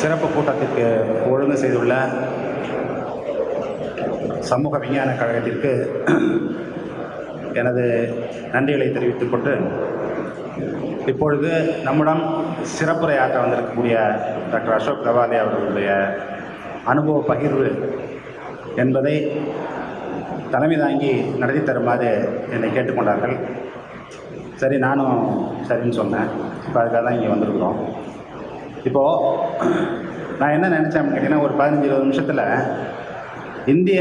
சிறப்பு கூட்டத்திற்கு ஒழுங்கு செய்துள்ள சமூக விஞ்ஞான கழகத்திற்கு எனது நன்றிகளை தெரிவித்துக் கொண்டு இப்பொழுது நம்மிடம் சிறப்புரையாற்ற வந்திருக்கக்கூடிய டாக்டர் அசோக் கவாலே அவர்களுடைய அனுபவ பகிர்வு என்பதை தலைமை தாங்கி நடத்தி தருமாறு என்னை கேட்டுக்கொண்டார்கள். சரி நானும் சரின்னு சொன்னேன். இப்போ அதுக்காக தான் இங்கே வந்திருக்கிறோம். இப்போது நான் என்ன நினச்சேன் அப்படின்னு கேட்டிங்கன்னா ஒரு பதினஞ்சு இருபது நிமிஷத்தில் இந்திய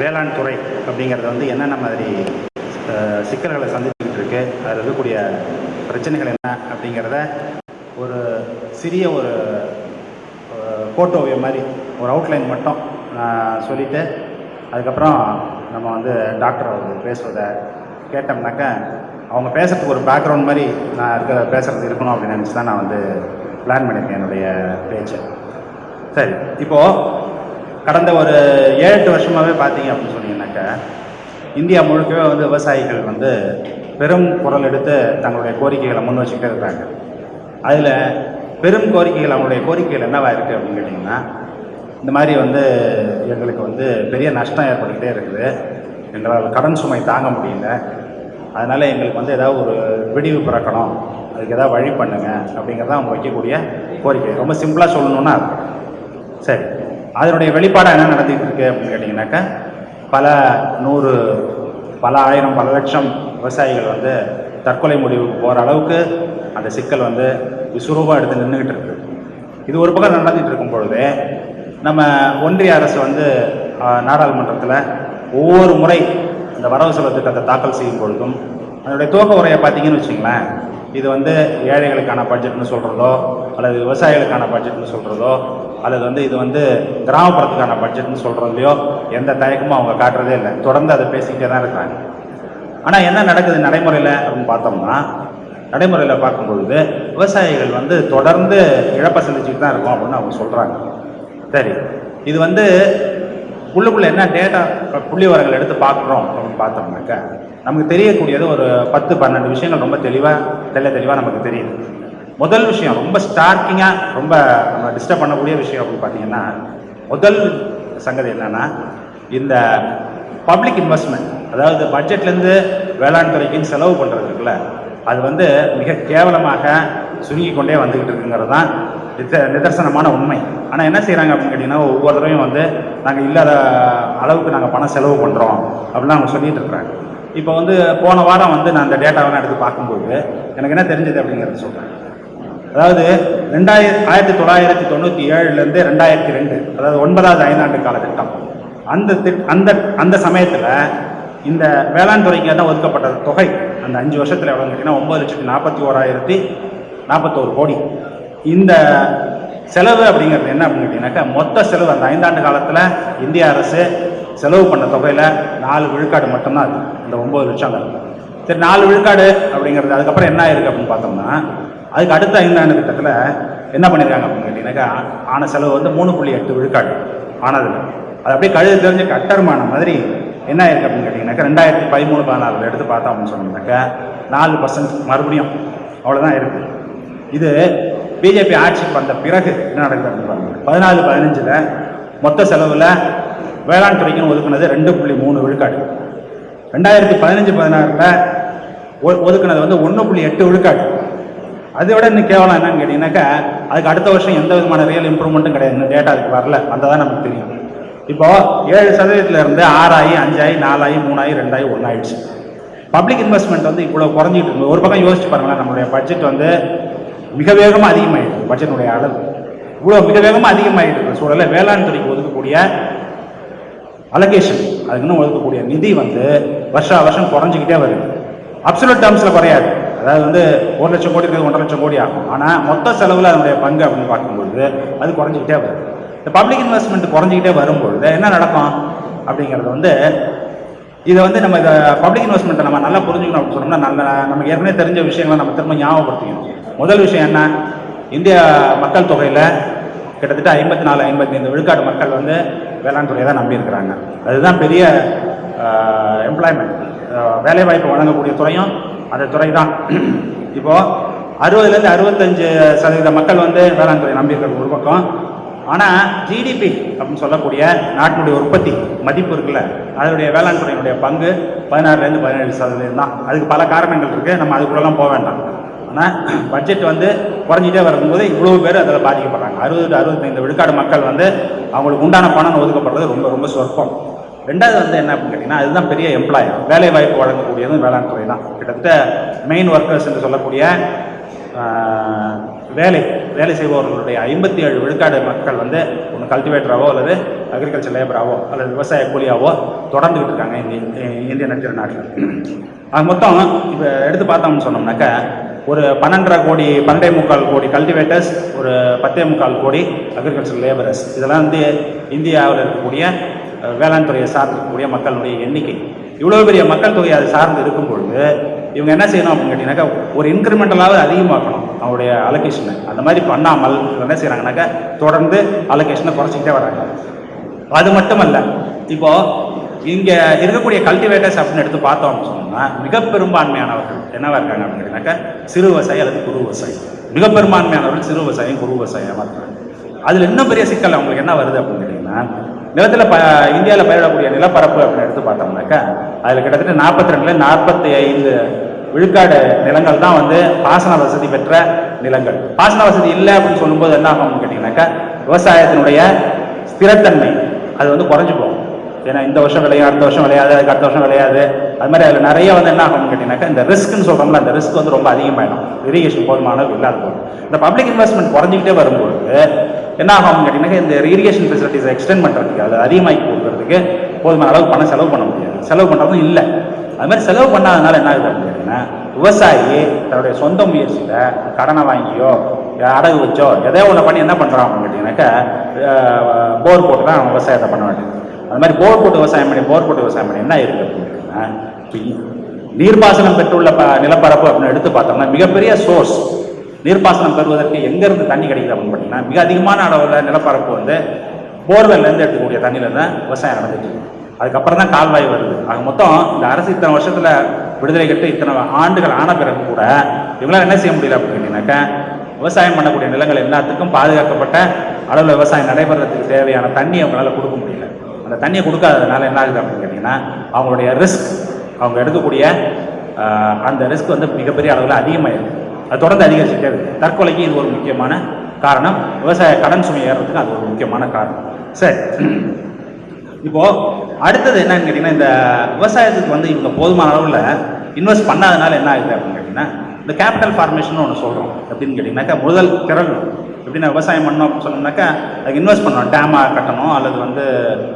வேளாண் துறை அப்படிங்கிறது வந்து என்னென்ன மாதிரி சிக்கல்களை சந்திச்சுக்கிட்டு இருக்கு அதில் இருக்கக்கூடிய பிரச்சனைகள் என்ன அப்படிங்கிறத ஒரு சிறிய ஒரு அஹ், மாதிரி ஒரு அவுட்லைன் மட்டும் நான் சொல்லிவிட்டு அதுக்கப்புறம் நம்ம வந்து டாக்டர் அவர் பேசுவதை கேட்டோம்னாக்க அவங்க பேசுகிறதுக்கு ஒரு பேக்ரவுண்ட் மாதிரி நான் இருக்கிற பேசுகிறது இருக்கணும் அப்படின்னு நினச்சி தான் நான் வந்து பிளான் பண்ணியிருக்கேன் என்னுடைய பேச்சை. சரி இப்போது கடந்த ஒரு ஏழு எட்டு வருஷமாகவே பார்த்தீங்க அப்படின்னு சொன்னீங்கன்னாக்கா இந்தியா முழுக்கவே வந்து விவசாயிகள் வந்து பெரும் குரல் எடுத்து தங்களுடைய கோரிக்கைகளை முன் வச்சுக்கிட்டே இருக்காங்க. அதில் பெரும் கோரிக்கைகள் அவங்களுடைய கோரிக்கைகள் என்னவா இருக்குது அப்படின்னு கேட்டிங்கன்னா இந்த மாதிரி வந்து எங்களுக்கு வந்து பெரிய நஷ்டம் ஏற்பட்டுக்கிட்டே இருக்குது. எங்களால் கடன் சுமை தாங்க முடியல. அதனால் எங்களுக்கு வந்து ஏதாவது ஒரு விடிவு பிறக்கணும். அதுக்கு ஏதாவது வழி பண்ணுங்க அப்படிங்கிறத அவங்க வைக்கக்கூடிய கோரிக்கை. ரொம்ப சிம்பிளாக சொல்லணும்னா சரி. அதனுடைய வெளிப்பாடாக என்ன நடந்துகிட்டு இருக்கு அப்படின்னு கேட்டிங்கனாக்கா பல நூறு பல ஆயிரம் பல லட்சம் விவசாயிகள் வந்து தற்கொலை முடிவுக்கு போகிற அளவுக்கு அந்த சிக்கல் வந்து விசுரூபாக எடுத்து நின்றுக்கிட்டு இருக்கு. இது ஒரு பக்கம் நடந்துகிட்டு இருக்கும் பொழுது நம்ம ஒன்றிய அரசு வந்து நாடாளுமன்றத்தில் ஒவ்வொரு முறை இந்த வரவு செலவு திட்டத்தை தாக்கல் செய்யும் பொழுதும் அதனுடைய துவக்க உரையை பார்த்தீங்கன்னு வச்சுங்களேன் இது வந்து ஏழைகளுக்கான பட்ஜெட்னு சொல்கிறதோ அல்லது விவசாயிகளுக்கான பட்ஜெட்னு சொல்கிறதோ அல்லது வந்து இது வந்து கிராமப்புறத்துக்கான பட்ஜெட்னு சொல்கிறதுலையோ எந்த தயக்கமும் அவங்க காட்டுறதே இல்லை. தொடர்ந்து அதை பேசிக்கிட்டே தான் இருக்கிறாங்க ஆனால் என்ன நடக்குது நடைமுறையில் அப்படின்னு பார்த்தோம்னா நடைமுறையில் பார்க்கும்பொழுது விவசாயிகள் வந்து தொடர்ந்து இழப்பை சந்திச்சுட்டு தான் இருக்கும் அப்படின்னு அவங்க சொல்கிறாங்க சரி இது வந்து உள்ளுக்குள்ளே என்ன டேட்டா புள்ளி வரங்கள் எடுத்து பார்க்குறோம் அப்படின்னு பார்த்தோம்னாக்கா நமக்கு தெரியக்கூடியது ஒரு பத்து பன்னெண்டு விஷயங்கள் ரொம்ப தெளிவாக தெல்ல தெளிவாக நமக்கு தெரியுது. முதல் விஷயம் ரொம்ப ஸ்டார்டிங்காக ரொம்ப நம்ம டிஸ்டர்ப் பண்ணக்கூடிய விஷயம் அப்படின்னு பார்த்தீங்கன்னா முதல் சங்கதி என்னன்னா இந்த பப்ளிக் இன்வெஸ்ட்மெண்ட் அதாவது பட்ஜெட்லேருந்து வேளாண் துறைக்குன்னு செலவு பண்ணுறது இருக்குல்ல அது வந்து மிக கேவலமாக சுருங்கி கொண்டே வந்துக்கிட்டு இருக்குங்கிறது தான் நித நிதர்சனமான உண்மை. ஆனால் என்ன செய்கிறாங்க அப்படின்னு கேட்டிங்கன்னா ஒவ்வொரு தடவையும் வந்து நாங்கள் இல்லாத அளவுக்கு நாங்கள் பணம் செலவு பண்ணுறோம் அப்படின்னு அவங்க சொல்லிகிட்டு இருக்கிறாங்க. இப்போ வந்து போன வாரம் வந்து நான் அந்த டேட்டாவெல்லாம் எடுத்து பார்க்கும்போது எனக்கு என்ன தெரிஞ்சது அப்படிங்கிறத சொல்கிறேன் அதாவது ரெண்டாயிரத்தி ஆயிரத்தி தொள்ளாயிரத்தி தொண்ணூற்றி ஏழுலேருந்து ரெண்டாயிரத்தி ரெண்டு அதாவது ஒன்பதாவது ஐந்தாண்டு காலகட்டம் அந்த திட் அந்த அந்த சமயத்தில் இந்த வேளாண் துறைக்கு தான் ஒதுக்கப்பட்ட தொகை அந்த அஞ்சு வருஷத்தில் எவ்வளோன்னு கேட்டிங்கன்னா ஒம்பது லட்சத்தி நாற்பத்தி ஓராயிரத்தி நாற்பத்தோரு கோடி. இந்த செலவு அப்படிங்கிறது என்ன அப்படின்னு கேட்டிங்கனாக்கா மொத்த செலவு அந்த ஐந்தாண்டு காலத்தில் இந்திய அரசு செலவு பண்ண தொகையில் நாலு விழுக்காடு மட்டும்தான் அது. இந்த ஒம்பது லட்சம் சரி நாலு விழுக்காடு அப்படிங்கிறது அதுக்கப்புறம் என்ன ஆயிருக்கு அப்படின்னு பார்த்தோம்னா அதுக்கு அடுத்த ஐந்தாண்டு திட்டத்தில் என்ன பண்ணியிருக்காங்க அப்படின்னு கேட்டிங்கன்னாக்கா ஆன செலவு வந்து மூணு புள்ளி எட்டு விழுக்காடு ஆனதில். அது அப்படியே கழுது தெரிஞ்ச கட்டருமான மாதிரி என்ன ஆயிருக்கு அப்படின்னு கேட்டிங்கனாக்கா ரெண்டாயிரத்தி பதிமூணு பதினாலில் எடுத்து பார்த்தோம் அப்படின்னு சொன்னோம்னாக்கா நாலு பர்சன்ட் மறுபடியும் அவ்வளோதான் இருக்குது இது பிஜேபி ஆட்சிக்கு வந்த பிறகு என்ன நடக்குது அப்படின்னு பாருங்க. பதினாலு பதினஞ்சில் மொத்த செலவில் வேளாண் துறைக்குன்னு ஒதுக்குனது ரெண்டு புள்ளி மூணு விழுக்காடு. ரெண்டாயிரத்தி பதினஞ்சு பதினாறில் ஒதுக்குனது வந்து ஒன்று புள்ளி எட்டு விழுக்காடு. அதை விட இன்னும் கேவலம் என்னன்னு கேட்டிங்கனாக்கா அதுக்கு அடுத்த வருஷம் எந்த விதமான ரியல் இம்ப்ரூவ்மெண்ட்டும் கிடையாது. இந்த டேட்டா அதுக்கு வரல. வந்தால் நமக்கு தெரியும். இப்போ ஏழு சதவீதத்துல இருந்து ஆறாயி அஞ்சாயி நாலாயி மூணாயி ரெண்டாயி ஒன்றாயிடுச்சு பப்ளிக் இன்வெஸ்ட்மெண்ட் வந்து இவ்வளோ குறைஞ்சிட்டு இருக்கு. ஒரு பக்கம் யோசிச்சு பாருங்களேன் நம்மளுடைய பட்ஜெட் வந்து மிக வேகமாக அதிகமாகிடுது பட்ஜெட்டுடைய அளவு. இவ்வளோ மிக வேகமாக அதிகமாகிட்டு இருக்கிற சூழலில் வேளாண் துறைக்கு ஒதுக்கக்கூடிய அலகேஷன் அதுக்குன்னு ஒதுக்கக்கூடிய நிதி வந்து வருஷா வருஷம் குறைஞ்சிக்கிட்டே வருது. அப்சலூட் டேர்ம்ஸில் குறையாது. அதாவது வந்து ஒரு லட்சம் கோடி இருக்குது ஒன்றரை லட்சம் கோடி ஆகும். ஆனால் மொத்த செலவில் அதனுடைய பங்கு அப்படின்னு பார்க்கும்பொழுது அது குறைஞ்சிக்கிட்டே வருது. இந்த பப்ளிக் இன்வெஸ்ட்மெண்ட் குறைஞ்சிக்கிட்டே வரும்பொழுது என்ன நடக்கும் அப்படிங்கிறது வந்து இதை வந்து நம்ம இதை பப்ளிக் இன்வெஸ்ட்மெண்ட்டை நம்ம நல்லா புரிஞ்சுக்கணும் அப்படின்னு சொன்னோம்னா நல்ல நமக்கு ஏற்கனவே தெரிஞ்ச விஷயங்களை நம்ம திரும்ப ஞாபகப்படுத்திக்கணும். முதல் விஷயம் என்ன? இந்திய மக்கள் தொகையில் கிட்டத்தட்ட ஐம்பத்தி நாலு ஐம்பத்தி ஐந்து விழுக்காடு மக்கள் வந்து வேளாண் துறையை தான் நம்பியிருக்கிறாங்க. அதுதான் பெரிய எம்ப்ளாய்மெண்ட் வேலைவாய்ப்பு வழங்கக்கூடிய துறையும் அந்த துறை தான். இப்போது அறுபதுலேருந்து அறுபத்தஞ்சு சதவீத மக்கள் வந்து வேளாண் துறை நம்பியிருக்கிறது ஒரு பக்கம். ஆனால் ஜிடிபி அப்படின்னு சொல்லக்கூடிய நாட்டினுடைய உற்பத்தி மதிப்பு இருக்குல்ல அதனுடைய வேளாண் துறையினுடைய பங்கு பதினாறுலேருந்து பதினேழு சதவீதம் தான் அதுக்கு பல காரணங்கள் இருக்குது நம்ம அதுக்குள்ளெல்லாம் போக வேண்டாம். ஆனால் பட்ஜெட் வந்து குறைஞ்சிட்டே வரும்போது இவ்வளோ பேர் அதில் பாதிக்கப்படுறாங்க. அறுபது டு அறுபத்தைந்து விழுக்காடு மக்கள் வந்து அவங்களுக்கு உண்டான பணம் ஒதுக்கப்படுறது ரொம்ப ரொம்ப சொற்பம். ரெண்டாவது வந்து என்ன அப்படின்னு கேட்டிங்கன்னா அதுதான் பெரிய எம்ப்ளாயர் வேலை வாய்ப்பு வழங்கக்கூடியதும் வேளாண் துறை தான். கிட்டத்தட்ட மெயின் ஒர்க்கர்ஸ் என்று சொல்லக்கூடிய வேலை வேலை செய்பவர்களுடைய ஐம்பத்தி ஏழு விழுக்காடு மக்கள் வந்து ஒன்று கல்டிவேட்டராகவோ அல்லது அக்ரிகல்ச்சர் லேபராகவோ அல்லது விவசாய கூலியாவோ தொடர்ந்துக்கிட்டு இருக்காங்க இந்திய இந்திய நட்சத்திர நாட்டில் அது மொத்தம் இப்போ எடுத்து பார்த்தோம்னு சொன்னோம்னாக்கா ஒரு பன்னெண்டரை கோடி பன்னெண்டே முக்கால் கோடி கல்டிவேட்டர்ஸ் ஒரு பத்தே முக்கால் கோடி அக்ரிகல்ச்சர் லேபரர்ஸ் இதெல்லாம் வந்து இந்தியாவில் இருக்கக்கூடிய வேளாண் துறையை சார்ந்து இருக்கக்கூடிய மக்களுடைய எண்ணிக்கை. இவ்வளோ பெரிய மக்கள் தொகை அதை சார்ந்து இருக்கும் பொழுது இவங்க என்ன செய்யணும் அப்படின்னு கேட்டிங்கனாக்கா ஒரு இன்க்ரிமெண்டலாவது அதிகமாக்கணும் அவருடைய அலோகேஷனை அந்த மாதிரி பண்ணாமல் என்ன செய்கிறாங்கனாக்கா தொடர்ந்து அலோகேஷனை குறைச்சிக்கிட்டே வராங்க அது மட்டுமல்ல இப்போது இங்கே இருக்கக்கூடிய கல்டிவேட்டர்ஸ் அப்படின்னு எடுத்து பார்த்தோம் அப்படின்னு சொன்னோம்னா மிக பெரும்பான்மையானவர்கள் என்னவா இருக்காங்க அப்படின்னு கேட்டீங்கன்னாக்கா சிறு விவசாயி அல்லது குறு விவசாயி. மிக பெரும்பான்மையானவர்கள் சிறு விவசாயம் குறு விவசாயமாக இருக்காங்க அதில் இன்னும் பெரிய சிக்கல் அவங்களுக்கு என்ன வருது அப்படின்னு கேட்டிங்கன்னா நிலத்தில் ப இந்தியாவில் பயிரிடக்கூடிய நிலப்பரப்பு அப்படின்னு எடுத்து பார்த்தோம்னாக்கா அதில் கிட்டத்தட்ட நாற்பத்தி ரெண்டுல நாற்பத்தி ஐந்து விழுக்காடு நிலங்கள் தான் வந்து பாசன வசதி பெற்ற நிலங்கள். பாசன வசதி இல்லை அப்படின்னு சொல்லும்போது என்ன ஆகும் அப்படின்னு கேட்டிங்கனாக்கா விவசாயத்தினுடைய ஸ்திரத்தன்மை அது வந்து குறைஞ்சு போகும். ஏன்னா இந்த வருஷம் விளையாது அடுத்த வருஷம் விளையாது அதுக்கு அடுத்த வருஷம் விளையாது. அது மாதிரி அதில் நிறைய வந்து என்ன ஆகும்னு கேட்டிங்கனாக்கா இந்த ரிஸ்க்னு சொல்கிறோம்ல அந்த ரிஸ்க் வந்து ரொம்ப அதிகமாகிடும் இரிகேஷன் போதுமான அளவு இல்லாத போது. இந்த பப்ளிக் இன்வெஸ்ட்மெண்ட் குறைஞ்சிக்கிட்டே வரும்போது என்ன ஆகும் கேட்டிங்கனாக்கா இந்த இரிகேஷன் ஃபெசிலிட்டிஸை எக்ஸ்டெண்ட் பண்ணுறதுக்கு அதை அதிகமாகி கொடுக்கறதுக்கு போதுமான அளவு பணம் செலவு பண்ண முடியாது. செலவு பண்ணுறதும் இல்லை. அது மாதிரி செலவு பண்ணாதனால என்ன ஆகுது அப்படின்னு கேட்டிங்கன்னா விவசாயி தன்னுடைய சொந்த முயற்சியில் கடனை வாங்கியோ அடகு வச்சோ எதோ ஒன்று பண்ணி என்ன பண்ணுறான் அப்படின்னு கேட்டிங்கனாக்கா போர் போட்டு தான் விவசாயத்தை பண்ண வேண்டியது. அது மாதிரி போர் போட்டு விவசாயம் பண்ணி போர் போட்டு விவசாயம் பண்ணி என்ன இருக்கு அப்படின்னு நீர்ப்பாசனம் பெற்றுள்ள ப நிலப்பரப்பு அப்படின்னு எடுத்து பார்த்தோம்னா மிகப்பெரிய சோர்ஸ் நீர்ப்பாசனம் பெறுவதற்கு எங்கேருந்து தண்ணி கிடைக்குது அப்படின்னு பார்த்தீங்கன்னா மிக அதிகமான அளவில் நிலப்பரப்பு வந்து போர்வெல்லேருந்து எடுக்கக்கூடிய தண்ணியில் தான் விவசாயம் நடந்துட்டு இருக்கு. அதுக்கப்புறம் தான் கால்வாய் வருது. ஆக மொத்தம் இந்த அரசு இத்தனை வருஷத்தில் விடுதலை கட்டு இத்தனை ஆண்டுகள் ஆன பிறகு கூட இவங்களால் என்ன செய்ய முடியல அப்படின்னு விவசாயம் பண்ணக்கூடிய நிலங்கள் எல்லாத்துக்கும் பாதுகாக்கப்பட்ட அளவில் விவசாயம் நடைபெறதுக்கு தேவையான தண்ணி அவங்களால கொடுக்க முடியல. அந்த தண்ணியை கொடுக்காததுனால என்ன ஆகுது அப்படின்னு கேட்டிங்கன்னா அவங்களுடைய ரிஸ்க் அவங்க எடுக்கக்கூடிய அந்த ரிஸ்க் வந்து மிகப்பெரிய அளவில் அதிகமாயிருக்கு. அது தொடர்ந்து அதிகரிச்சுட்டே இருக்குது தற்கொலைக்கு இது ஒரு முக்கியமான காரணம். விவசாய கடன் சுமை ஏறுறதுக்கு அது ஒரு முக்கியமான காரணம். சரி. இப்போது அடுத்தது என்னன்னு கேட்டிங்கன்னா இந்த விவசாயத்துக்கு வந்து இவங்க போதுமான அளவில் இன்வெஸ்ட் பண்ணாதனால என்ன ஆகுது அப்படின்னு கேட்டிங்கன்னா இந்த கேபிட்டல் ஃபார்மேஷன் ஒன்று சொல்கிறோம் அப்படின்னு கேட்டிங்கனாக்கா முதல் திறன் எப்படின்னா விவசாயம் பண்ணோம் அப்படின்னு சொன்னோம்னாக்கா அதுக்கு இன்வெஸ்ட் பண்ணணும். டேமாக கட்டணும் அல்லது வந்து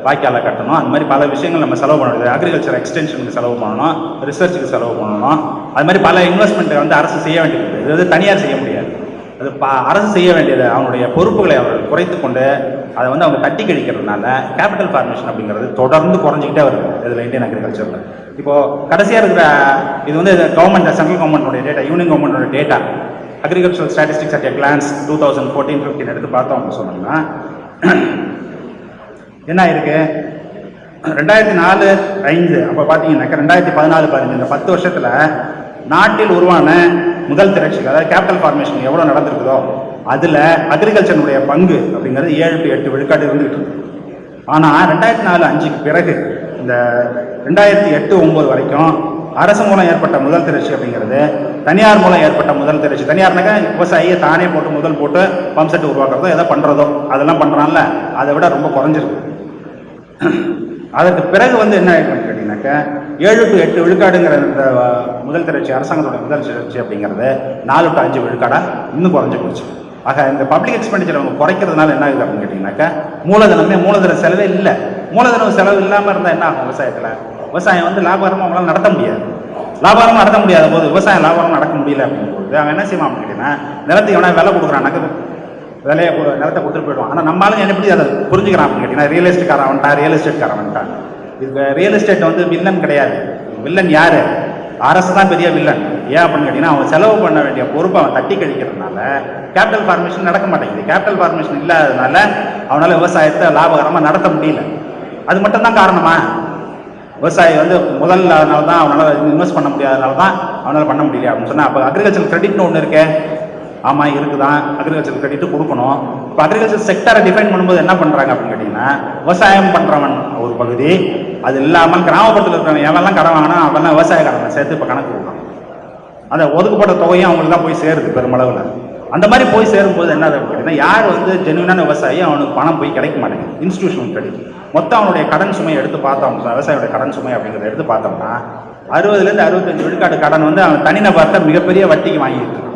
வாய்க்காலை கட்டணும். அந்த மாதிரி பல விஷயங்கள் நம்ம செலவு பண்ணணும். அக்ரிகல்ச்சர் எக்ஸ்டென்ஷனுக்கு செலவு பண்ணணும் ரிசர்ச்சுக்கு செலவு பண்ணணும். அது மாதிரி பல இன்வெஸ்ட்மெண்ட்டை வந்து அரசு செய்ய வேண்டியது. இது வந்து தனியார் செய்ய முடியாது. அது ப அரசு செய்ய வேண்டியது. அவனுடைய பொறுப்புகளை அவர்கள் குறைத்து கொண்டு அதை வந்து அவங்க தட்டி கழிக்கிறதுனால கேபிட்டல் ஃபார்மேஷன் அப்படிங்கிறது தொடர்ந்து குறைஞ்சிக்கிட்டே வருது இதில் இந்தியன் அக்ரிகல்ச்சரில் இப்போது கடைசியாக இருக்கிற இது வந்து கவர்மெண்ட் சென்ட்ரல் கவர்மெண்ட்டோடைய டேட்டா யூனியன் கவர்மெண்ட்டோட data agriculture statistics at a glance two thousand fourteen fifteen எடுத்து பார்த்தோம் அப்படின்னு சொன்னோம்னா என்ன ஆயிருக்கு? ரெண்டாயிரத்தி நாலு ஐந்து அப்போ பார்த்தீங்கன்னாக்கா ரெண்டாயிரத்தி பதினாலு பதினஞ்சு இந்த பத்து வருஷத்தில் நாட்டில் உருவான முதல் திரட்சிகள் அதாவது கேபிட்டல் ஃபார்மேஷன் எவ்வளோ நடந்திருக்குதோ அதில் அக்ரிகல்ச்சருடைய பங்கு அப்படிங்கிறது ஏழு டு எட்டு விழுக்காடு இருந்துகிட்டு இருக்கு. ஆனால் ரெண்டாயிரத்தி நாலு அஞ்சுக்கு பிறகு இந்த ரெண்டாயிரத்தி எட்டு ஒம்பது வரைக்கும் அரசு மூலம் ஏற்பட்ட முதல் திரட்சி அப்படிங்கிறது தனியார் மூலம் ஏற்பட்ட முதல் திரட்சி. தனியார்னாக்கா விவசாயியை தானே போட்டு முதல் போட்டு பம்ப் செட் உருவாக்குறதோ எதோ பண்ணுறதோ அதெல்லாம் பண்ணுறான்ல அதை விட ரொம்ப குறைஞ்சிருக்கு. அதற்கு பிறகு வந்து என்ன ஆயிருக்குன்னு கேட்டிங்கனாக்கா ஏழு டு எட்டு விழுக்காடுங்கிற இந்த முதல் திரட்சி அரசாங்கத்தோட முதல் திரட்சி அப்படிங்கிறது நாலு டு அஞ்சு விழுக்காடாக இன்னும் குறைஞ்சி போச்சு. ஆக இந்த பப்ளிக் எக்ஸ்பெண்டிச்சர் அவங்க குறைக்கிறதுனால என்ன ஆகுது அப்படின்னு கேட்டிங்கனாக்கா மூலதனமே மூலதன செலவே இல்லை. மூலதன செலவு இல்லாமல் இருந்தால் என்ன ஆகும் விவசாயத்தில்? விவசாயம் வந்து லாபகரமாக அவங்களால நடத்த முடியாது. லாபாரம் நடத்த முடியாத போது விவசாயம் லாபாரம் நடக்க முடியல அப்படிங்கும்போது அவன் என்ன செய்வான் அப்படின்னு கேட்டிங்கன்னா நிலத்துக்கு எவனா விலை கொடுக்குறான்னாக்க விலையை நிலத்தை கொடுத்துட்டு போயிடுவான். ஆனால் நம்மளால என்ன எப்படி அதை புரிஞ்சுக்கிறான் அப்படின்னு கேட்டிங்கன்னா ரியல் எஸ்டேட்காரன் வந்துட்டான் ரியல் எஸ்டேட்காரன் வந்துட்டான் இது ரியல் எஸ்டேட் வந்து வில்லன் கிடையாது. வில்லன் யார்? அரசு தான் பெரிய வில்லன் ஏன் அப்படின்னு கேட்டிங்கன்னா அவன் செலவு பண்ண வேண்டிய பொறுப்பை அவன் தட்டி கழிக்கிறதுனால கேபிட்டல் ஃபார்மேஷன் நடக்க மாட்டேங்குது. கேபிட்டல் ஃபார்மேஷன் இல்லாததுனால அவனால் விவசாயத்தை லாபகரமாக நடத்த முடியல. அது மட்டும்தான் காரணமா? விவசாயி வந்து முதல் அதனால தான் அவனால் இன்வெஸ்ட் பண்ண முடியாதனால தான் அவனால் பண்ண முடியல அப்படின்னு சொன்னால் அப்போ அக்ரிகல்ச்சர் கிரெடிட்னு ஒன்று இருக்கே. ஆமாம் இருக்குதான் அக்ரிகல்ச்சர் கிரெடிட் கொடுக்கணும். இப்போ அக்ரிகல்ச்சர் செக்டரை டிஃபைன் பண்ணும்போது என்ன பண்ணுறாங்க அப்படின்னு கேட்டிங்கன்னா விவசாயம் பண்ணுறவன் ஒரு பகுதி அது இல்லாமல் கிராமப்புறத்தில் இருக்கிறவன் எவெல்லாம் கடன் வாங்கினா அவெல்லாம் விவசாய கடனை சேர்த்து இப்போ கணக்கு கொடுக்கணும் அந்த ஒதுக்கப்பட்ட தொகையும் அவங்களுக்கு தான் போய் சேருது பெருமளவில். அந்த மாதிரி போய் சேரும்போது என்ன அப்படின்னா யார் வந்து ஜென்யூனான விவசாயி அவனுக்கு பணம் போய் கிடைக்க மாட்டேங்குது. இன்ஸ்டியூஷன் கிடைக்கும் மொத்தம் அவனுடைய கடன் சுமையை எடுத்து பார்த்தோம் விவசாயியோட கடன் சுமை அப்படிங்கிறத எடுத்து பார்த்தோம்னா அறுபதுலேருந்து அறுபத்தஞ்சு விழுக்காடு கடன் வந்து அவன் தனிநபர்கிட்ட மிகப்பெரிய வட்டிக்கு வாங்கிட்டு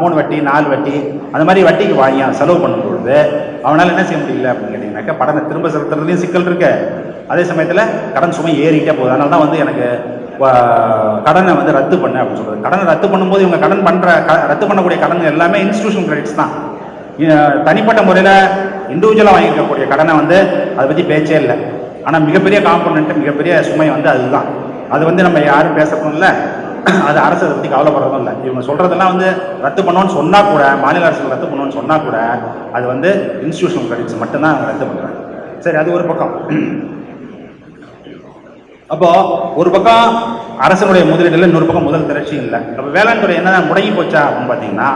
மூணு வட்டி நாலு வட்டி அந்த மாதிரி வட்டிக்கு வாங்கி அவன் செலவு பண்ணும்பொழுது அவனால் என்ன செய்ய முடியல அப்படின்னு கேட்டிங்கனாக்கா படனை திரும்ப செலுத்துறதுலையும் சிக்கல் இருக்கு. அதே சமயத்தில் கடன் சுமை ஏறிக்கிட்டே போகுது. அதனால தான் வந்து எனக்கு கடனை வந்து ரத்து பண்ணு அப்படின்னு சொல்றது. கடனை ரத்து பண்ணும்போது இவங்க கடன் பண்ணுற ரத்து பண்ணக்கூடிய கடன் எல்லாமே இன்ஸ்டியூஷன் கிரெடிட்ஸ் தான். தனிப்பட்ட முறையில் இண்டிவிஜுவலாக வாங்கியிருக்கக்கூடிய கடனை வந்து அதை பற்றி பேச்சே இல்லை. ஆனால் மிகப்பெரிய காம்பனண்ட் மிகப்பெரிய சுமை வந்து அதுதான். அது வந்து நம்ம யாரும் பேசப்படும் இல்லை. அது அரசு அதை பற்றி கவலைப்படுறதும் இல்லை. இவங்க சொல்கிறதெல்லாம் வந்து ரத்து பண்ணோன்னு சொன்னால் கூட மாநில அரசு ரத்து பண்ணோன்னு சொன்னால் கூட அது வந்து இன்ஸ்டிடியூஷன் கிரெடிட்ஸ் மட்டும்தான் ரத்து பண்ணுறாங்க சரி அது ஒரு பக்கம். அப்போ ஒரு பக்கம் அரசனுடைய முதலீடுல இன்னொரு பக்கம் முதல் திரட்சி இல்லை. அப்போ வேளாண் துறை என்ன முடங்கி போச்சா அப்படின்னு பார்த்தீங்கன்னா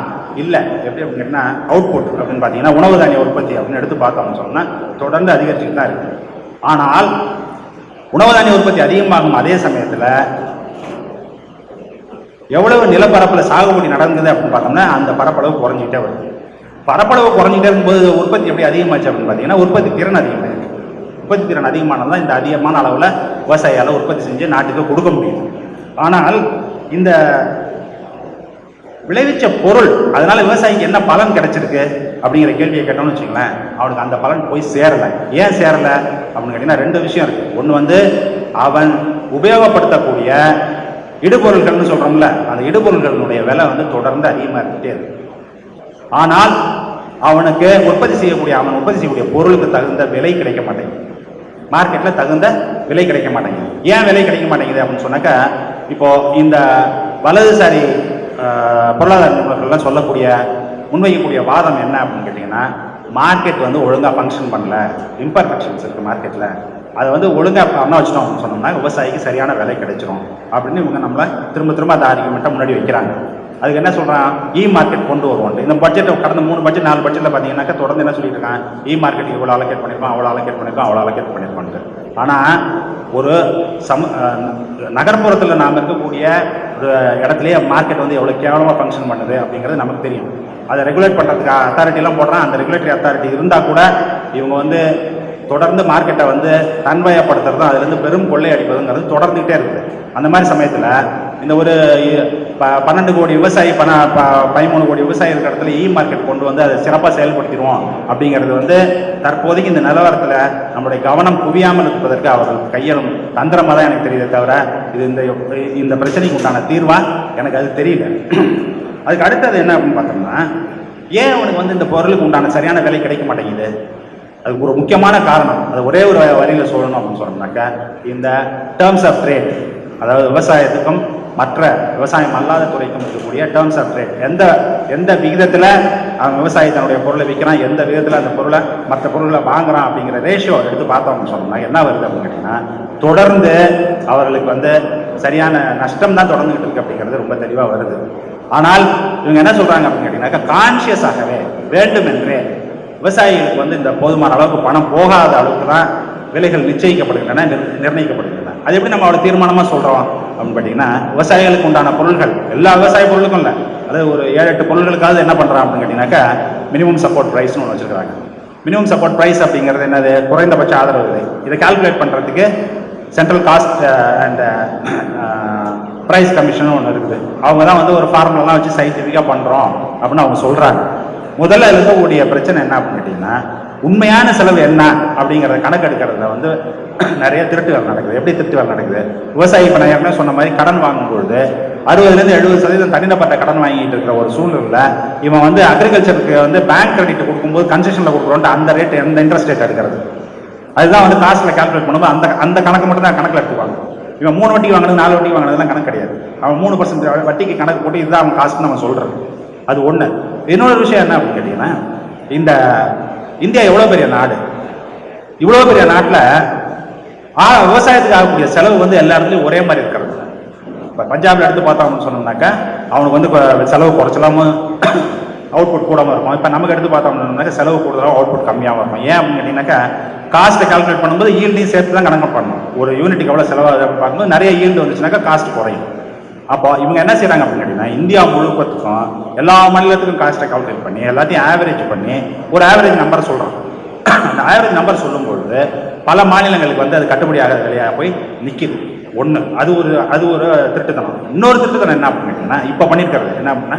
இல்லை. எப்படி அப்படின்னு கேட்டிங்கன்னா அவுட்புட் அப்படின்னு பார்த்தீங்கன்னா உணவு தானிய உற்பத்தி அப்படின்னு எடுத்து பார்த்தோம்னு சொன்னால் தொடர்ந்து அதிகரிச்சுட்டு தான் இருக்கு. ஆனால் உணவு தானிய உற்பத்தி அதிகமாகும் அதே சமயத்தில் எவ்வளவு நிலப்பரப்பில் சாகுபடி நடந்தது அப்படின்னு பார்த்தோம்னா அந்த பரப்பளவு குறைஞ்சிக்கிட்டே வருது. பரப்பளவு குறைஞ்சிட்டே இருக்கும்போது உற்பத்தி எப்படி அதிகமாச்சு அப்படின்னு பார்த்தீங்கன்னா உற்பத்தி திறன் அதிகமாக உற்பத்தி திறன் அதிகமானது தான் இந்த அதிகமான அளவில் விவசாயியால் உற்பத்தி செஞ்சு நாட்டுக்கு கொடுக்க முடியும் ஆனால் இந்த விளைவிச்ச பொருள் அதனால விவசாயிக்கு என்ன பலன் கிடைச்சிருக்கு அப்படிங்கிற கேள்வியை கேட்டோம்னு வச்சுங்களேன் அவனுக்கு அந்த பலன் போய் சேரலை. ஏன் சேரலை அப்படின்னு கேட்டிங்கன்னா ரெண்டு விஷயம் இருக்குது ஒன்று வந்து அவன் உபயோகப்படுத்தக்கூடிய இடுபொருள்கள்னு சொல்கிறோம்ல அந்த இடுபொருள்களுடைய விலை வந்து தொடர்ந்து அதிகமாக இருந்துகிட்டே இருக்கு. ஆனால் அவனுக்கு உற்பத்தி செய்யக்கூடிய அவன் உற்பத்தி செய்யக்கூடிய பொருளுக்கு தகுந்த விலை கிடைக்க மாட்டேங்குது. மார்க்கெட்டில் தகுந்த விலை கிடைக்க மாட்டேங்குது. ஏன் விலை கிடைக்க மாட்டேங்குது அப்படின்னு சொன்னாக்கா இப்போ இந்த வலதுசாரி பொருளாதார நிபுணர்கள்லாம் சொல்லக்கூடிய முன்வைக்கக்கூடிய வாதம் என்ன அப்படின்னு கேட்டிங்கன்னா மார்க்கெட் வந்து ஒழுங்காக ஃபங்க்ஷன் பண்ணல. இம்பர்ஃபெக்ஷன்ஸ் இருக்குது மார்க்கெட்டில் அதை வந்து ஒழுங்காக பண்ண வச்சிட்டோம் அப்படின்னு சொன்னோம்னா விவசாயிக்கு சரியான விலை கிடைச்சிரும் அப்படின்னு இவங்க நம்மளை திரும்ப திரும்ப அந்த ஆர்குமெண்ட்டை முன்னாடி வைக்கிறாங்க. அதுக்கு என்ன சொல்கிறான் இ மார்க்கெட் கொண்டு வருவோம் இந்த பட்ஜெட் கடந்த மூணு பட்ஜெட் நாலு பட்ஜெட்டில் பார்த்தீங்கன்னாக்க தொடர்ந்து என்ன சொல்லிட்டு இருக்கான் இ மார்க்கெட் இவ்வளோ அலோகேட் பண்ணியிருக்கோம் அவ்வளோ அலோகேட் பண்ணியிருக்கோம் அவ்வளோ அலோகேட் பண்ணிருக்கோம் ஆனால் ஒரு சம நகர்ப்புறத்தில் நாம் இருக்கக்கூடிய ஒரு இடத்துலையே மார்க்கெட் வந்து எவ்வளோ கேவலமாக ஃபங்க்ஷன் பண்ணுது அப்படிங்கிறது நமக்கு தெரியும். அதை ரெகுலேட் பண்ணுறதுக்கு அத்தாரிட்டிலாம் போடுறான். அந்த ரெகுலேட்டரி அத்தாரிட்டி இருந்தால் கூட இவங்க வந்து தொடர்ந்து மார்க்கெட்டை வந்து தன்வயப்படுத்துறதும் அதுலேருந்து பெரும் கொள்ளை அடிப்பதுங்கிறது தொடர்ந்துகிட்டே இருக்குது. அந்த மாதிரி சமயத்தில் இந்த ஒரு ப- பன்னெண்டு கோடி விவசாயி பண ப- பதிமூணு கோடி விவசாயி இருக்கிற இடத்துல இ மார்க்கெட் கொண்டு வந்து அதை சிறப்பாக செயல்படுத்திடுவோம் அப்படிங்கிறது வந்து தற்போதைக்கு இந்த நிலவரத்தில் நம்முடைய கவனம் குவியாமல் இருப்பதற்கு அவர்கள் கையாளும் தந்திரமாக தான் எனக்கு தெரியுதே தவிர இது இந்த இந்த பிரச்சனைக்கு உண்டான தீர்வா? எனக்கு அது தெரியல. அதுக்கு அடுத்தது என்ன அப்படின்னு பார்த்தோம்னா ஏன் அவனுக்கு வந்து இந்த பொருளுக்கு உண்டான சரியான விலை கிடைக்க மாட்டேங்குது? அதுக்கு ஒரு முக்கியமான காரணம் அது ஒரே ஒரு வரியில் சொல்லணும் அப்படின்னு சொன்னோம்னாக்கா இந்த டேர்ம்ஸ் ஆஃப் ட்ரேட் அதாவது விவசாயத்துக்கும் மற்ற விவசாயம் அல்லாத துறைக்கும் இருக்கக்கூடிய டேர்ம்ஸ் ஆஃப் ட்ரேட் எந்த எந்த விகிதத்தில் அவன் விவசாயி தன்னுடைய பொருளை விற்கிறான் எந்த விகிதத்தில் அந்த பொருளை மற்ற பொருளை வாங்குறான் அப்படிங்கிற ரேஷியோ எடுத்து பார்த்தோம் அப்படின்னு என்ன வருது அப்படின்னு கேட்டிங்கன்னா தொடர்ந்து அவர்களுக்கு வந்து சரியான நஷ்டம் தான் தொடர்ந்துகிட்டு இருக்கு அப்படிங்கிறது ரொம்ப தெளிவாக வருது. ஆனால் இவங்க என்ன சொல்கிறாங்க அப்படின்னு கேட்டீங்கன்னாக்கா கான்சியஸாகவே வேண்டுமென்றே விவசாயிகளுக்கு வந்து இந்த போதுமான அளவுக்கு பணம் போகாத அளவுக்கு தான் விலைகள் நிச்சயிக்கப்படுகின்றன நிர்- நிர்ணயிக்கப்படுகின்றன. அது எப்படி நம்ம அவ்வளோ தீர்மானமாக சொல்கிறோம் அப்படின்னு பார்த்தீங்கன்னா விவசாயிகளுக்கு உண்டான பொருள்கள் எல்லா விவசாய பொருளுக்கும் இல்லை. அதாவது ஒரு ஏழு எட்டு பொருள்களுக்காவது என்ன பண்ணுறான் அப்படின்னு கேட்டிங்கனாக்கா மினிமம் சப்போர்ட் ப்ரைஸ்னு ஒன்று வச்சுருக்காங்க. மினிமம் சப்போர்ட் ப்ரைஸ் அப்படிங்கிறது என்னது? குறைந்தபட்ச ஆதரவு விலை. இதை கால்குலேட் பண்ணுறதுக்கு central cost and price commission ஒன்று இருக்குது. அவங்க தான் வந்து ஒரு ஃபார்முலாம் வச்சு சயின்டிஃபிக்காக பண்ணுறோம் அப்படின்னு அவங்க சொல்கிறாங்க முதல்ல இருக்கக்கூடிய பிரச்சனை என்ன அப்படின்னு கேட்டிங்கன்னா உண்மையான செலவு என்ன அப்படிங்கிறத கணக்கெடுக்கிறதுல வந்து நிறைய திருட்டுகள் நடக்குது. எப்படி திருட்டுகள் நடக்குது? விவசாயி இப்போ நான் ஏற்கனவே சொன்ன மாதிரி கடன் வாங்கும்பொழுது அறுபதுலேருந்து எழுபது சதவீதம் தனிப்பட்ட கடன் வாங்கிட்டு இருக்கிற ஒரு சூழ்நிலையில் இவன் வந்து அக்ரிகல்ச்சருக்கு வந்து பேங்க் கிரெடிட் கொடுக்கும்போது கன்செஷனில் கொடுக்குறோன்ட்டு அந்த ரேட் எந்த இன்ட்ரெஸ்ட் ரேட் எடுக்கிறது. அதுதான் வந்து காசில் கால்குலேட் பண்ணும்போது அந்த அந்த கணக்கு மட்டும் தான் கணக்கில் எடுத்துக்குவாங்க. இவன் மூணு வட்டி வாங்கினது நாலு வட்டி வாங்கினதுலாம் கணக்கு கிடையாது. அவன் மூணு பர்சன்ட் வட்டிக்கு கணக்கு போட்டு இதுதான் அவன் காசுன்னு நம்ம சொல்கிறது அது ஒன்று இன்னொரு விஷயம் என்ன அப்படின்னு கேட்டிங்கன்னா இந்த இந்தியா எவ்வளோ பெரிய நாடு? இவ்வளோ பெரிய நாட்டில் ஆ விவசாயத்துக்கு ஆகக்கூடிய செலவு வந்து எல்லா இடத்துலையும் ஒரே மாதிரி இருக்கிறது. இப்போ பஞ்சாபில் எடுத்து பார்த்தோம்னு சொன்னோம்னாக்கா அவனுக்கு வந்து செலவு குறைச்சலாமல் அவுட்புட் கூடாமல் இருக்கும். இப்போ நமக்கு எடுத்து பார்த்தோம்னாக்கா செலவு கூடுதலாக அவுட்புட் கம்மியாகவும் இருக்கும். ஏன் அப்படின்னு கேட்டிங்கனாக்கா காஸ்ட்டை கால்குலேட் பண்ணும்போது ஈல்டையும் சேர்த்து தான் கணக்கு பண்ணணும். ஒரு யூனிட்டுக்கு எவ்வளோ செலவாகுது பார்க்கும்போது நிறைய ஈல்டு வந்துச்சுனாக்கா காஸ்ட் குறையும். அப்போ இவங்க என்ன செய்கிறாங்க அப்படின்னு கேட்டிங்கன்னா இந்தியா முழுக்கத்துக்கும் எல்லா மாநிலத்துக்கும் காஸ்ட்டை கால்குலேட் பண்ணி எல்லாத்தையும் ஆவரேஜ் பண்ணி ஒரு ஆவரேஜ் நம்பர் சொல்கிறோம் அந்த ஆவரேஜ் நம்பர் சொல்லும்பொழுது பல மாநிலங்களுக்கு வந்து அது கட்டுப்படி ஆகிற விலையாக போய் நிற்கிது ஒன்று அது ஒரு அது ஒரு திருட்டுத்தனம். இன்னொரு திருட்டுத்தனம் என்ன அப்படின்னு இப்போ பண்ணியிருக்காரு என்ன அப்படின்னா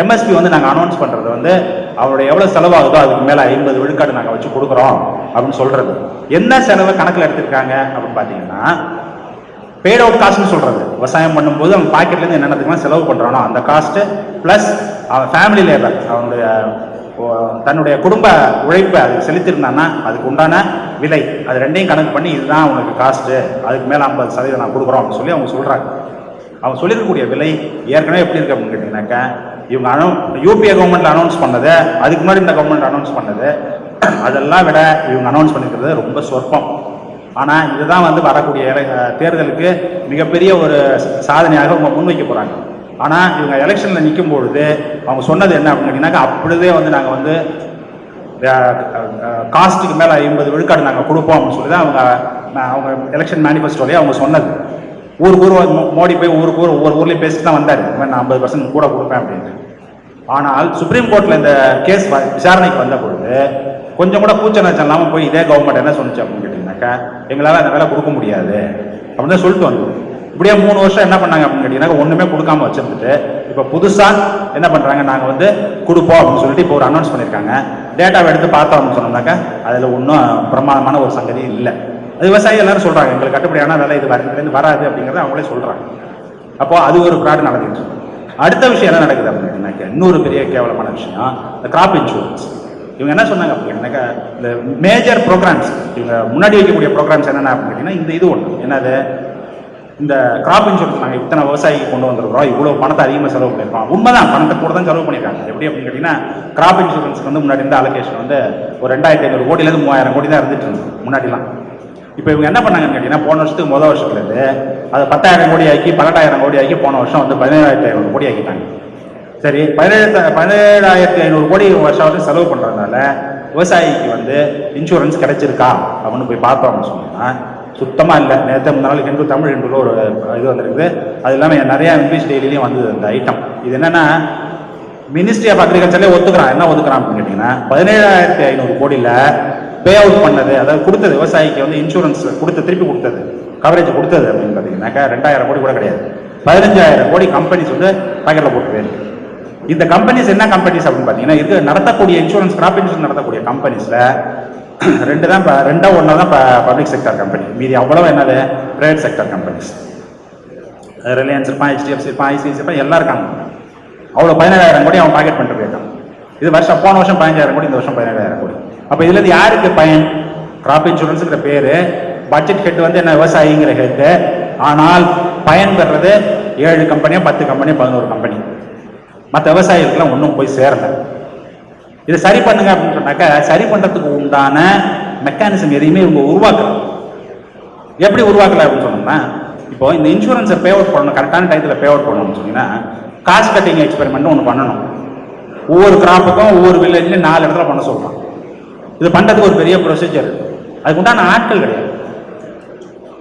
எம்எஸ்பி வந்து நாங்கள் அனௌன்ஸ் பண்ணுறது வந்து அவருடைய எவ்வளோ செலவாகுதோ அதுக்கு மேலே ஐம்பது விழுக்காடு நாங்கள் வச்சு கொடுக்குறோம் அப்படின்னு சொல்கிறது என்ன செலவை கணக்கில் எடுத்திருக்காங்க அப்படின்னு பார்த்தீங்கன்னா பெய்ட் அவுட் காஸ்ட்னு சொல்கிறது விவசாயம் பண்ணும்போது அவன் பாக்கெட்லேருந்து என்னென்னத்துக்குலாம் செலவு பண்ணுறானோ அந்த காஸ்ட்டு ப்ளஸ் அவன் ஃபேமிலி லேபர் அவனுடைய தன்னுடைய குடும்ப உழைப்பை அது செலுத்திருந்தான்னா அதுக்கு உண்டான விலை அது ரெண்டையும் கணக்கு பண்ணி இதுதான் உனக்கு காஸ்ட்டு அதுக்கு மேலே ஐம்பது சதவீதம் நான் கொடுக்குறோம் அப்படின்னு சொல்லி அவங்க சொல்கிறாங்க அவங்க சொல்லியிருக்கக்கூடிய விலை ஏற்கனவே எப்படி இருக்கு அப்படின்னு கேட்டிங்கனாக்கா இவங்க அனௌ யூபிஏ கவர்மெண்ட் அனௌன்ஸ் பண்ணது அதுக்கு முன்னாடி இந்த கவர்மெண்ட் அனௌன்ஸ் பண்ணது அதெல்லாம் விட இவங்க அனௌன்ஸ் பண்ணிக்கிறது ரொம்ப சொற்பம். ஆனால் இதுதான் வந்து வரக்கூடிய தேர்தலுக்கு மிகப்பெரிய ஒரு சாதனையாக அவங்க முன்வைக்க போகிறாங்க ஆனால் இவங்க எலெக்ஷனில் நிற்கும் பொழுது அவங்க சொன்னது என்ன அப்படின்னு கேட்டிங்கன்னாக்கா அப்படிதே வந்து நாங்கள் வந்து காஸ்ட்டுக்கு மேலே ஐம்பது விழுக்காடு நாங்கள் கொடுப்போம் அப்படின்னு சொல்லி தான் அவங்க நான் அவங்க எலெக்ஷன் மேனிஃபெஸ்டோலேயே அவங்க சொன்னது. ஊருக்கு ஊர் மோடி போய் ஊருக்கு ஊர் ஒவ்வொரு ஊர்லேயும் பேசிட்டு தான் வந்தார். இந்த மாதிரி நான் ஐம்பது பர்சன்ட் கூட கொடுப்பேன் அப்படின்னு. ஆனால் சுப்ரீம் கோர்ட்டில் இந்த கேஸ் வ- விசாரணைக்கு வந்த பொழுது கொஞ்சம் கூட கூச்ச நச்சம் இல்லாமல் போய் இதே கவர்மெண்ட் என்ன சொன்னுச்சு அப்படின்னு கேட்டிங்கனாக்கா எங்களால் அந்த வேலை கொடுக்க முடியாது அப்படின்னு சொல்லிட்டு வந்தோம். இப்படியே மூணு வருஷம் என்ன பண்ணாங்க அப்படின்னு கேட்டிங்கனாக்கா ஒன்றுமே கொடுக்காம வச்சிருந்துட்டு இப்போ புதுசாக என்ன பண்ணுறாங்க நாங்கள் வந்து கொடுப்போம் அப்படின்னு சொல்லிட்டு இப்போ ஒரு அனௌன்ஸ் பண்ணியிருக்காங்க டேட்டாவை எடுத்து பார்த்தோம் அப்படின்னு சொன்னோம்னாக்கா அதில் ஒன்றும் பிரமாதமான ஒரு சங்கதி இல்லை. அது விவசாயி எல்லாரும் சொல்கிறாங்க எங்களுக்கு கட்டுப்படியான வேலை இது வர- வராது அப்படிங்கிறத அவங்களே சொல்கிறாங்க அப்போ அது ஒரு ஃப்ராடு நடந்துச்சு. அடுத்த விஷயம் என்ன நடக்குது அப்படின்னாக்க இன்னொரு பெரிய கேவலமான விஷயம் இந்த கிராப் இன்சூரன்ஸ் இவங்க என்ன சொன்னாங்க அப்படின்னாக்கா இந்த மேஜர் ப்ரோக்ராம்ஸ் இவங்க முன்னாடி வைக்கக்கூடிய ப்ரோக்ராம்ஸ் என்னென்ன அப்படின்னு கேட்டிங்கன்னா இந்த இது ஒன்று என்னது? இந்த கிராப் இன்சூரன்ஸ் நாங்கள் இத்தனை விவசாயிக்கு கொண்டு வந்திருக்கிறோம். இவ்வளோ பணத்தை அதிகமாக செலவு பண்ணியிருக்கோம். உண்மைதான் பணத்தை கூட தான் செலவு பண்ணியிருக்காங்க. எப்படி அப்படின்னு கேட்டிங்கன்னா கிராப் இன்சூரன்ஸ்க்கு வந்து முன்னாடி இருந்த அலோகேஷன் வந்து ஒரு ரெண்டாயிரத்தி ஐநூறு கோடியிலேருந்து மூவாயிரம் கோடி தான் இருந்துட்டு இருந்தது முன்னாடிலாம். இப்போ இவங்க என்ன பண்ணாங்கன்னு கேட்டிங்கன்னா போன வருஷத்துக்கு முதல் வருஷத்துலேருந்து அதை பத்தாயிரம் கோடி ஆக்கி பன்னெண்டாயிரம் கோடி ஆக்கி போன வருஷம் வந்து பதினேழாயிரத்தி ஐநூறு கோடி ஆக்கிட்டாங்க. சரி பதினேழு பதினேழாயிரத்தி ஐநூறு கோடி வருஷம் வருஷம் செலவு பண்ணுறதுனால விவசாயிக்கு வந்து இன்சூரன்ஸ் கிடைச்சிருக்கா அப்படின்னு போய் பார்த்தோம் அப்படின்னு சொன்னோம்னா சுத்தமாக இல்லை. நேற்று முந்த நாள் ஹிந்து தமிழ் ஹிந்துல ஒரு இது வந்திருக்குது. அது இல்லாமல் நிறையா இங்கிலீஷ் டெய்லிலையும் வந்தது அந்த ஐட்டம் இது என்னென்னா மினிஸ்ட்ரி ஆஃப் அக்ரிகல்ச்சர்லேயே ஒத்துக்கிறான் என்ன ஒத்துக்கிறான் அப்படின்னு கேட்டிங்கன்னா பதினேழாயிரத்தி ஐநூறு கோடியில் பே அவுட் பண்ணது அதாவது கொடுத்தது விவசாயிக்கு வந்து இன்சூரன்ஸ் கொடுத்து திருப்பி கொடுத்தது கவரேஜ் கொடுத்தது அப்படின்னு பார்த்தீங்கன்னாக்கா ரெண்டாயிரம் கோடி கூட கிடையாது. பதினஞ்சாயிரம் கோடி கம்பெனிஸ் வந்து பாக்கெட்டில் போட்டு இந்த கம்பெனிஸ் என்ன கம்பெனிஸ் அப்படின்னு பார்த்தீங்கன்னா இது நடத்தக்கூடிய இன்சூரன்ஸ் கிராப் இன்சூரன்ஸ் நடத்தக்கூடிய கம்பெனிஸில் ரெண்டு தான் இப்போ ரெண்டோ ஒன்றா தான் பப்ளிக் செக்டர் கம்பெனி மீதி அவ்வளோ என்னது? ப்ரைவேட் செக்டர் கம்பெனிஸ் ரிலையன்ஸ் இருப்பான் ஹெச்டிஎஃப்சி இருப்பான் ஐசிஐசி இருப்பான் எல்லாம் இருக்காங்க. அவ்வளோ பதினேழாயிரம் கோடி அவன் பாக்கெட் பண்ணிட்டு போயிருக்கான் இது வருஷம் போன வருஷம் பதினஞ்சாயிரம் கோடி இந்த வருஷம் பதினேழாயிரம் கோடி. அப்போ இதுலேருந்து யாருக்கு பயன்? கிராப் இன்சூரன்ஸுங்கிற பேர். பட்ஜெட் ஹெட் வந்து என்ன? விவசாயிங்கிற ஹெட்டு ஆனால் பயன் பெறுறது ஏழு கம்பெனியோ பத்து கம்பெனியோ பதினோரு கம்பெனி மற்ற விவசாயிகளுக்கெல்லாம் ஒன்றும் போய் சேரலை. இதை சரி பண்ணுங்க அப்படின்னு சொன்னாக்கா சரி பண்ணுறதுக்கு உண்டான மெக்கானிசம் எதையுமே இவங்க உருவாக்கலாம் எப்படி உருவாக்கல அப்படின்னு சொன்னோம்னா இப்போ இந்த இன்சூரன்ஸை பே அவுட் பண்ணணும் கரெக்டான டயத்தில் பே அவுட் பண்ணணும்னு சொன்னீங்கன்னா காஸ்ட் கட்டிங் எக்ஸ்பெரிமெண்ட் ஒன்று பண்ணணும். ஒவ்வொரு கிராப்புக்கும் ஒவ்வொரு வில்லேஜ்லையும் நாலு இடத்துல பண்ண சொல்கிறான் இது பண்ணுறதுக்கு ஒரு பெரிய ப்ரொசீஜர் அதுக்கு உண்டான ஆட்கள் கிடையாது.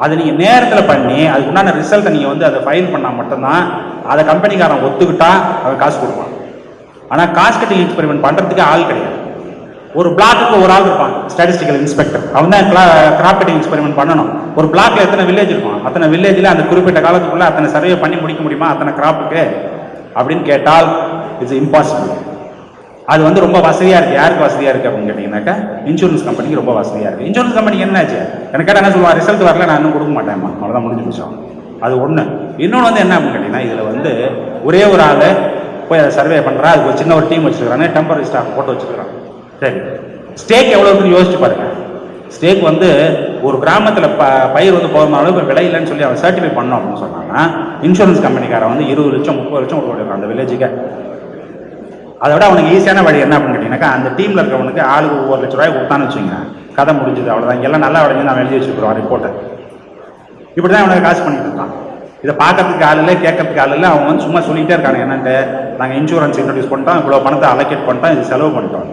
அதை நீங்கள் நேரத்தில் பண்ணி அதுக்கு உண்டான ரிசல்ட்டை நீங்கள் வந்து அதை ஃபைல் பண்ணால் மட்டும்தான் அதை கம்பெனிக்காரன் ஒத்துக்கிட்டா அவன் காசு கொடுப்பான். ஆனால் காஸ்ட் கட்டிங் எக்ஸ்பெரிமெண்ட் பண்ணுறதுக்கு ஆள் கிடையாது. ஒரு பிளாக்குக்கு ஒரு ஆள் இருப்பான் ஸ்டாட்டிஸ்டிக்கல் இன்ஸ்பெக்டர் அவன் தான் கிராப் கட்டிங் எக்ஸ்பெரிமெண்ட் பண்ணணும். ஒரு பிளாக்ல எத்தனை வில்லேஜ் இருக்கும்? அத்தனை வில்லேஜில் அந்த குறிப்பிட்ட காலத்துக்குள்ளே அத்தனை சர்வே பண்ணி முடிக்க முடியுமா? அத்தனை கிராப்புக்கு அப்படின்னு கேட்டால் இட்ஸ் இம்பாசிபிள் அது வந்து ரொம்ப வசதியாக இருக்குது யாருக்கு வசதியாக இருக்குது அப்படின்னு கேட்டிங்கனாக்கா இன்சூரன்ஸ் கம்பெனிக்கு ரொம்ப வசதியாக இருக்குது இன்சூரன்ஸ் கம்பெனிக்கு என்னாச்சு எனக்கு கேட்டால் என்ன சொல்லுவான் ரிசல்ட் வரல நான் இன்னும் கொடுக்க மாட்டேன்மா அவ்வளோதான் முடிஞ்சு போச்சோம் அது ஒன்று இன்னொன்று வந்து என்ன அப்படின்னு கேட்டிங்கன்னா இதில் வந்து ஒரே ஒரு ஆள் போய் அதை சர்வே பண்ணுறான் அதுக்கு ஒரு சின்ன ஒரு டீம் வச்சுருக்காங்க டெம்பரரி ஸ்டாஃப் போட்டு வச்சுருக்கான் சரி. ஸ்டேக் எவ்வளோ இருக்குன்னு யோசிச்சு பாருங்கள் ஸ்டேக் வந்து ஒரு கிராமத்தில் ப பயிர் வந்து போதுமான அளவுக்கு விலை இல்லைன்னு சொல்லி அவன் சர்டிஃபை பண்ணோம் அப்படின்னு சொன்னாங்கன்னா இன்சூரன்ஸ் கம்பெனிக்காரன் வந்து இருபது லட்சம் முப்பது லட்சம் கொடுக்க அந்த வில்லேஜுக்கு அதை விட அவனுக்கு ஈஸியான வழி என்ன அப்படின்னு கேட்டீங்கன்னாக்கா அந்த டீமில் இருக்கிறவனுக்கு ஆளுக்கு ஒவ்வொரு லட்ச ரூபாய் கொடுத்தான்னு வச்சுங்க கதை முடிஞ்சது அவ்வளோதான் எல்லாம் நல்லா விளைஞ்சு நான் எழுதி வச்சுக்கிறோம் ரிப்போர்ட்டை இப்படி தான் அவனுக்கு காசு பண்ணிட்டு இருக்கான் இதை பார்க்கறதுக்கு ஆள் இல்லை கேட்கறதுக்கு ஆள் இல்லை. அவன் வந்து சும்மா சொல்லிகிட்டே இருக்காங்க என்னன்ட்டு. நாங்கள் இன்சூரன்ஸ் இன்ட்ரடியூஸ் பண்ணிட்டோம் இவ்வளோ பணத்தை அலோகேட் பண்ணிட்டோம் இது செலவு பண்ணிட்டோம்.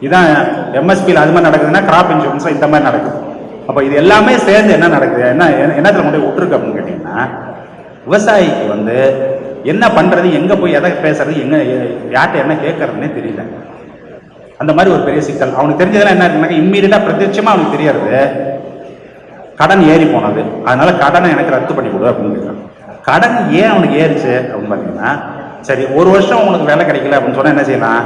இதான் எம்எஸ்பியில் அது மாதிரி நடக்குதுன்னா கிராப் இன்சூரன்ஸ் இந்த மாதிரி நடக்குது. அப்போ இது எல்லாமே சேர்ந்து என்ன நடக்குது? என்ன என்ன- கொண்டு போய் விட்டுருக்கு அப்படின்னு கேட்டிங்கன்னா விவசாயிக்கு வந்து என்ன பண்ணுறது எங்கே போய் எதை பேசுறது எங்கே யார்கிட்ட என்ன கேட்கறதுன்னே தெரியல. அந்த மாதிரி ஒரு பெரிய சிக்கல். அவனுக்கு தெரிஞ்சதெல்லாம் என்ன இருக்குனாக்கா இம்மீடியட்டாக பிரத்யட்சமாக அவனுக்கு தெரியறது கடன் ஏறி போனது. அதனால கடனை எனக்கு ரத்து பண்ணி கொடு அப்படின்னு கேட்குறான் கடன் ஏன் அவனுக்கு ஏறிச்சு அப்படின்னு பார்த்தீங்கன்னா சரி ஒரு வருஷம் உனக்கு வேலை கிடைக்கல அப்படின்னு சொன்னால் என்ன செய்யலாம்?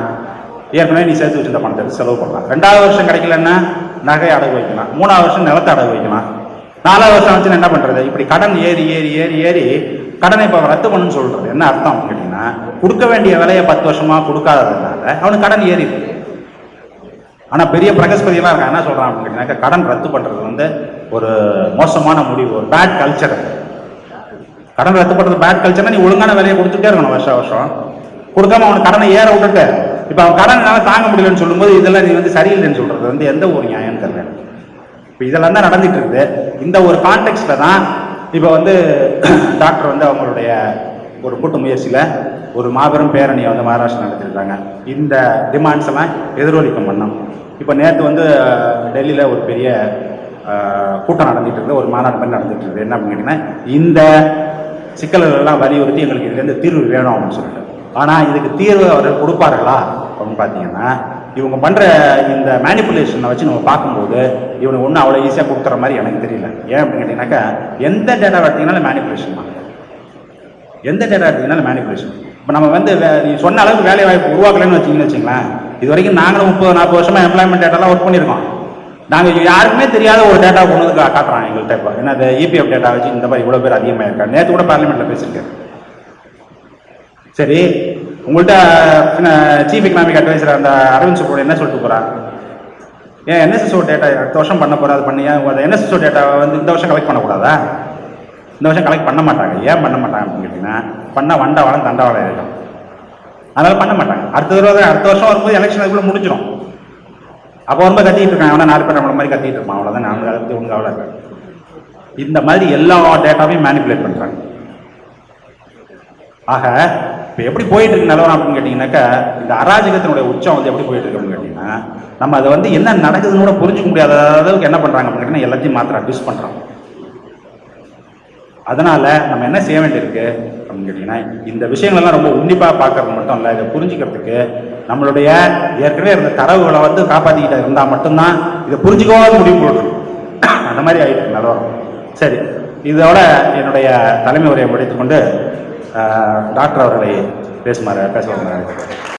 ஏற்கனவே நீ சேர்த்து வச்சிருந்த பணத்தை செலவு பண்ணலாம். ரெண்டாவது வருஷம் கிடைக்கலன்னா நகை அடகு வைக்கலாம். மூணாவது வருஷம் நிலத்தை அடகு வைக்கலாம். நாலாவது வருஷம் வச்சு என்ன பண்ணுறது இப்படி கடன் ஏறி ஏறி ஏறி ஏறி கடனை இப்போ ரத்து பண்ணுன்னு சொல்கிறது என்ன அர்த்தம் அப்படின்னு கொடுக்க வேண்டிய விலையை பத்து வருஷமாக கொடுக்காததுனால அவனுக்கு கடன் ஏறிது ஆனால் பெரிய பிரகஸ்பதியெல்லாம் இருக்கான். என்ன சொல்கிறான் அப்படின்னு கேட்டிங்கன்னா கடன் ரத்து பண்ணுறது வந்து ஒரு மோசமான முடிவு ஒரு பேட் கல்ச்சர் கடன் ரத்து பண்ணுறது பேட் கல்ச்சர்னா நீ ஒழுங்கான வேலையை கொடுத்துட்டே இருக்கணும் வருஷம் வருஷம். கொடுக்காம அவனுக்கு கடனை ஏற விட்டுட்டு. இப்போ அவன் கடன் தாங்க முடியலன்னு சொல்லும்போது இதெல்லாம் நீ வந்து சரியில்லைன்னு சொல்றது வந்து எந்த ஒரு நியாயம் தெரியல இப்போ இதெல்லாம் தான் நடந்துட்டு இருக்குது. இந்த ஒரு கான்டெக்ட்ல தான் இப்போ வந்து டாக்டர் வந்து அவங்களுடைய ஒரு கூட்டு முயற்சியில் ஒரு மாபெரும் பேரணியை வந்து மகாராஷ்டிரா நடத்திருக்காங்க இந்த டிமாண்ட்ஸ் எல்லாம் எதிரொலிக்கும் பண்ணோம் இப்போ நேற்று வந்து டெல்லியில் ஒரு பெரிய கூட்டம் நடந்துட்டு இருக்குது. ஒரு மாநாடு மாதிரி நடந்துட்டு இருக்குது. என்ன அப்படின்னு கேட்டிங்கன்னா இந்த சிக்கல்கள் எல்லாம் வலியுறுத்தி எங்களுக்கு இதுலேருந்து தீர்வு வேணும் அப்படின்னு சொல்லிட்டு. ஆனால் இதுக்கு தீர்வு அவர்கள் கொடுப்பார்களா அப்படின்னு பார்த்தீங்கன்னா இவங்க பண்ணுற இந்த மேனிப்புலேஷனை வச்சு நம்ம பார்க்கும்போது இவனுக்கு ஒன்றும் அவ்வளோ ஈஸியாக கொடுக்குற மாதிரி எனக்கு தெரியல. ஏன் அப்படின்னு கேட்டிங்கனாக்கா எந்த டேட்டா எடுத்தீங்கனாலும் மேனிப்புலேஷன் தான். எந்த டேட்டா எடுத்தீங்கனாலும் மேனிப்புலேஷன் இப்போ நம்ம வந்து நீ சொன்ன அளவுக்கு வேலை வாய்ப்பு உருவாக்கலன்னு வச்சிங்கன்னு வச்சுங்களேன். இது வரைக்கும் நாங்களும் முப்பது நாற்பது வருஷமாக எம்ப்ளாய்மெண்ட் டேட்டாலாம் ஒர்க் பண்ணியிருக்கோம். நாங்கள் யாருக்குமே தெரியாத ஒரு டேட்டா கொண்டு வந்து காட்டுறான் எங்கள்கிட்ட இப்போ. என்ன அது இபிஎஃப் டேட்டா வச்சு இந்த மாதிரி இவ்வளோ பேர் அதிகமாக இருக்காங்க. நேற்று கூட பார்லிமெண்ட்டில் பேசியிருக்கேன். சரி உங்கள்கிட்ட சீஃப் எக்கனாமிக் அட்வைசர் அந்த அரவிந்த் சுப்ரோட என்ன சொல்லிட்டு போகிறான் ஏன் என்எஸ்எஸ்ஓ டேட்டா அடுத்த வருஷம் பண்ண போறா அது பண்ணியா? அந்த என்எஸ்எஸ்ஓ டேட்டா வந்து இந்த வருஷம் கலெக்ட் பண்ணக்கூடாதா? இந்த வருஷம் கலெக்ட் பண்ண மாட்டாங்க. ஏன் பண்ண மாட்டாங்க அப்படின்னு கேட்டிங்கன்னா பண்ண வண்டா வளம் தண்டா வளம் இருக்கும் அதனால் பண்ண மாட்டாங்க. அடுத்த தடவை அடுத்த வருஷம் வரும்போது எலெக்ஷன் அதுக்குள்ளே முடிஞ்சிடும் அப்போ ரொம்ப கத்திட்டு இருக்கான். அவனா நாலு பேர் நம்மள மாதிரி கத்திட்டு இருப்பான். அவ்வளோதான் நாங்கள் அதை பற்றி அவ்வளோ இந்த மாதிரி எல்லா டேட்டாவையும் மேனிப்புலேட் பண்ணுறாங்க ஆக இப்போ எப்படி போயிட்டு இருக்கு நிலவரம் அப்படின்னு கேட்டிங்கனாக்கா இந்த அராஜகத்தினுடைய உச்சம் வந்து எப்படி போயிட்டு இருக்கு அப்படின்னு கேட்டிங்கன்னா நம்ம அதை வந்து என்ன நடக்குதுன்னு கூட புரிஞ்சுக்க முடியாத அளவுக்கு என்ன பண்ணுறாங்க அப்படின்னு கேட்டிங்கன்னா எல்லாத்தையும் மாத்திரம் அட்ஜஸ்ட் பண்ணுறாங்க அதனால நம்ம என்ன செய்ய வேண்டியிருக்கு அப்படின்னு கேட்டிங்கன்னா இந்த விஷயங்கள்லாம் ரொம்ப உன்னிப்பாக பார்க்கறது மட்டும் இல்லை இதை புரிஞ்சுக்கிறதுக்கு நம்மளுடைய ஏற்கனவே இருந்த தரவுகளை வந்து காப்பாற்றிக்கிட்டு இருந்தால் மட்டும்தான் இதை புரிஞ்சுக்கவாத முடிவு போட்டுருக்கும் அந்த மாதிரி ஆகிட்டு இருக்கு நிலவரம் சரி இதோட என்னுடைய தலைமை உரையை முடித்துக்கொண்டு டாக்டர் அவர்களை பேசுமாறு பேச